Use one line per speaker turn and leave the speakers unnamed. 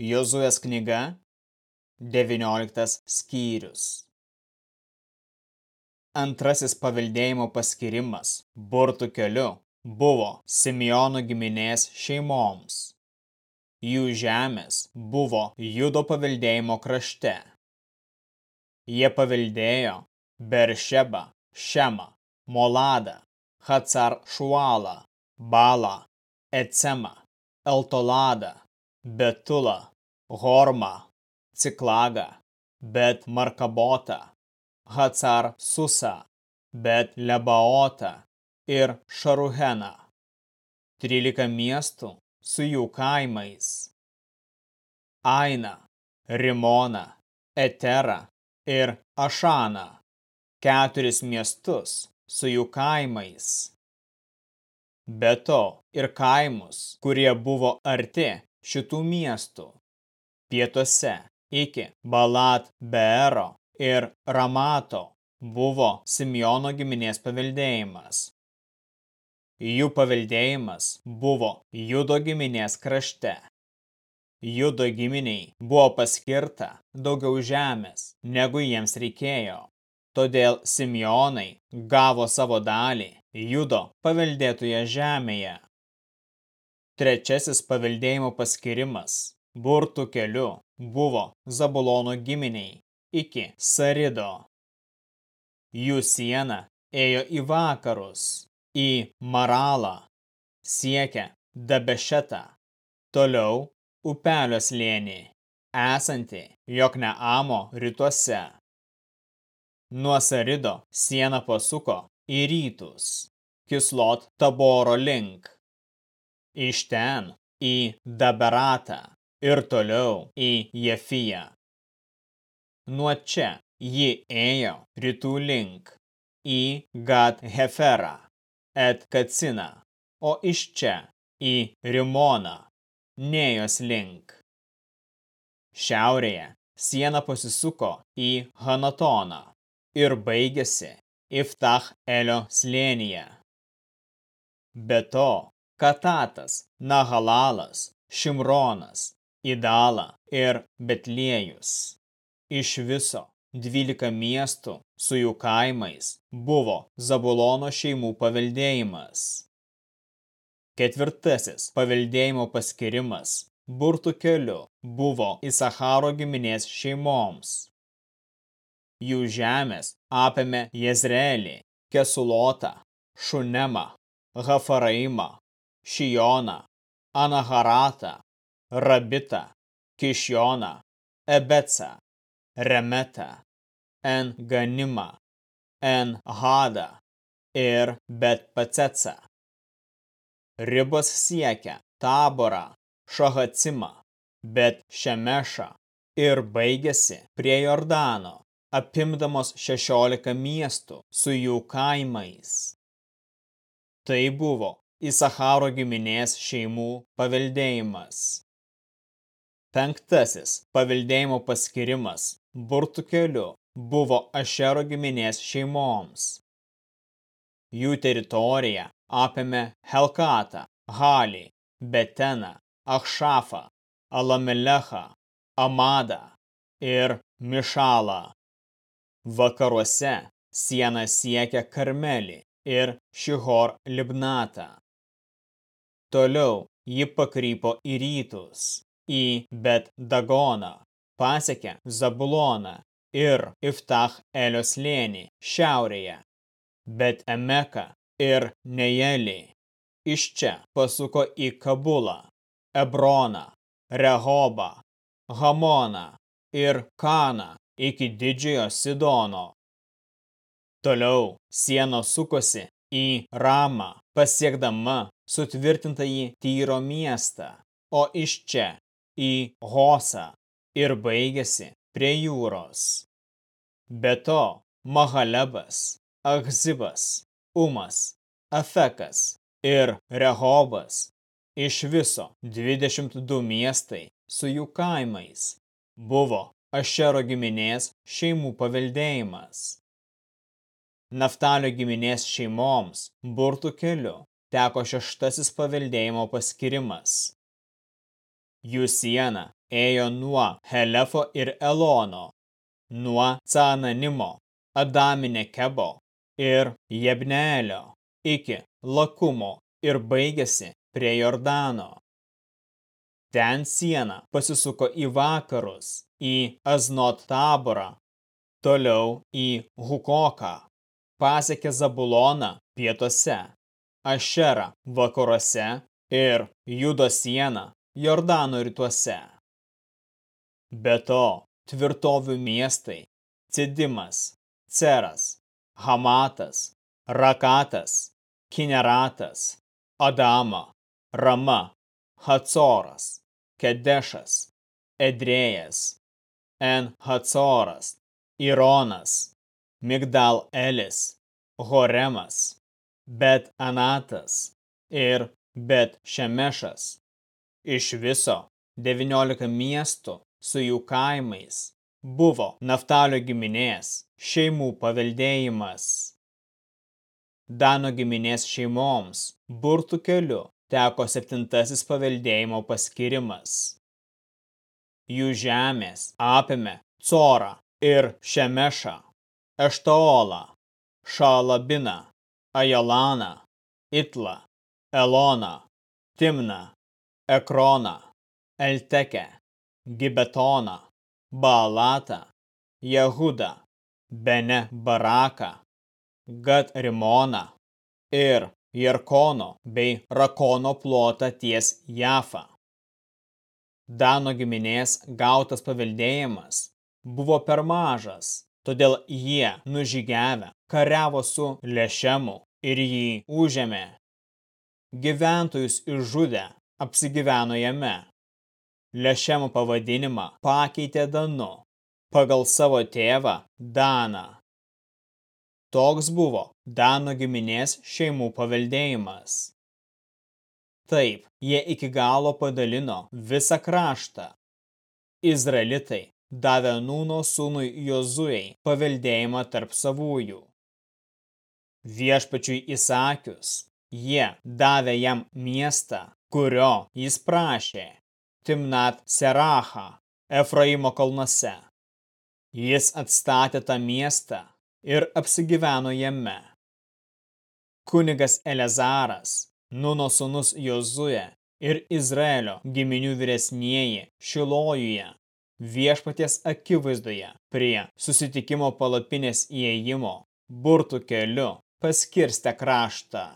Jozuės knyga, 19 skyrius. Antrasis paveldėjimo paskirimas burtų keliu buvo Simeono giminės šeimoms. Jų žemės buvo judo paveldėjimo krašte. Jie paveldėjo Beršebą, Šemą, Moladą, Hacar Šualą, Balą, Ecemą, Eltoladą, Betulą, Hormą, Ciklagą, Bet Markabotą, Hacar Susą, Bet Lebaotą ir Šaruheną. 13 miestų su jų kaimais. Aina, Rimona, Etera ir Ašana. Keturis miestus su jų kaimais. Be to ir kaimus, kurie buvo arti šitų miestų pietuose iki Balat Beero ir Ramato buvo Simeono giminės paveldėjimas. Jų paveldėjimas buvo Judo giminės krašte. Judo giminiai buvo paskirta daugiau žemės, negu jiems reikėjo. Todėl Simeonai gavo savo dalį Judo paveldėtoje žemėje. Trečiasis paveldėjimo paskirimas burtų keliu buvo Zabulono giminiai iki Sarido. Jų siena ėjo į vakarus, į Maralą, siekia Dabešetą, toliau upelio slėnį, esanti Jokneamo rytuose. Nuo Sarido siena pasuko į rytus, Kislot Taboro link iš ten į Daberatą ir toliau į Jefiją. Nuo čia ji ėjo rytų link į Gad Heferą, et Kaciną, o iš čia į Rimoną, Nejos link. Šiaurėje siena pasisuko į Hanatoną ir baigėsi Iftach Elio slėnyje. Be to, Katatas, Nahalalas, Šimronas, Idala ir Betliejus. Iš viso 12 miestų su jų kaimais buvo Zabulono šeimų paveldėjimas. Ketvirtasis paveldėjimo paskirimas burtų keliu buvo Isacharo giminės šeimoms. Jų žemės apėmė Jezreelį, Kesulotą, Šunemą, Hafaraimą, Šijoną, Anaharatą, Rabitą, Kišjoną, Ebecą, Remetą, En Ganimą, En Hadą ir Bet Pacecą. Ribos siekia Taborą, Šahacimą, Bet Šemešą ir baigėsi prie Jordano, apimdamos 16 miestų su jų kaimais. Tai buvo Isacharo giminės šeimų paveldėjimas. Penktasis paveldėjimo paskirimas burtų keliu buvo Ašero giminės šeimoms. Jų teritorija apėmė Helkatą, Halį, Beteną, Achšafą, Alamelechą, Amadą ir Mišalą. Vakaruose siena siekia Karmelį ir Šihor Libnatą. Toliau ji pakrypo į rytus, į Bet Dagoną, pasiekė Zabuloną ir Iftach Elio slėnį šiaurėje, Bet Emeką ir Nejelį. Iš čia pasuko į Kabulą, Ebroną, Rehobą, Hamoną ir Kaną iki didžiojo Sidono. Toliau siena sukosi į Ramą, pasiekdama sutvirtintąjį Tyro miestą, o iš čia į Hosą ir baigėsi prie jūros. Be to, Mahalebas, Ahzibas, Umas, Afekas ir Rehobas iš viso 22 miestai su jų kaimais buvo Ašero giminės šeimų paveldėjimas. Naftalio giminės šeimoms burtų keliu teko šeštasis paveldėjimo paskirimas. Jų siena ėjo nuo Helefo ir Elono, nuo Cananimo, Adaminė Kebo ir Jebneelio iki Lakumo ir baigėsi prie Jordano. Ten siena pasisuko į vakarus, į Aznot taborą, toliau į Hukoką, pasiekė Zabuloną pietuose, Ašerą vakaruose ir Judo sieną Jordano rytuose. Be to, tvirtovių miestai Cidimas, Ceras, Hamatas, Rakatas, Kineratas, Adama, Rama, Hacoras, Kedešas, Edrėjas, En Hacoras, Ironas, Migdal Elis, Horemas, Bet Anatas ir Bet Šemešas. Iš viso 19 miestų su jų kaimais buvo Naftalio giminės šeimų paveldėjimas. Dano giminės šeimoms burtų keliu teko septintasis paveldėjimo paskirimas. Jų žemės apėmė Corą ir Šemešą, Eštaolą, Šalabiną, Ajalaną, Itlą, Eloną, Timną, Ekroną, Eltekę, Gibetoną, Baalatą, Jehudą, Bene Baraką, Gat Rimoną ir Jerkono bei Rakono plotą ties Jafą. Dano giminės gautas paveldėjimas buvo per mažas, todėl jie nužygiavę kariavo su Lešemu ir jį užėmė. Gyventojus išžudę apsigyveno jame. Lešemo pavadinimą pakeitė Danu pagal savo tėvą Daną. Toks buvo Dano giminės šeimų paveldėjimas. Taip, jie iki galo padalino visą kraštą. Izraelitai davė Nūno sūnui Jozuei paveldėjimą tarp savųjų. Viešpačiui įsakius, jie davė jam miestą, kurio jis prašė, Timnat Seracha, Efraimo kalnuose. Jis atstatė tą miestą ir apsigyveno jame. Kunigas Elezaras, Nuno sūnus Jozuje ir Izraelio giminių vyresnieji Šilojuje viešpaties akivaizdoje prie susitikimo palapinės įėjimo burtų keliu paskirstę kraštą.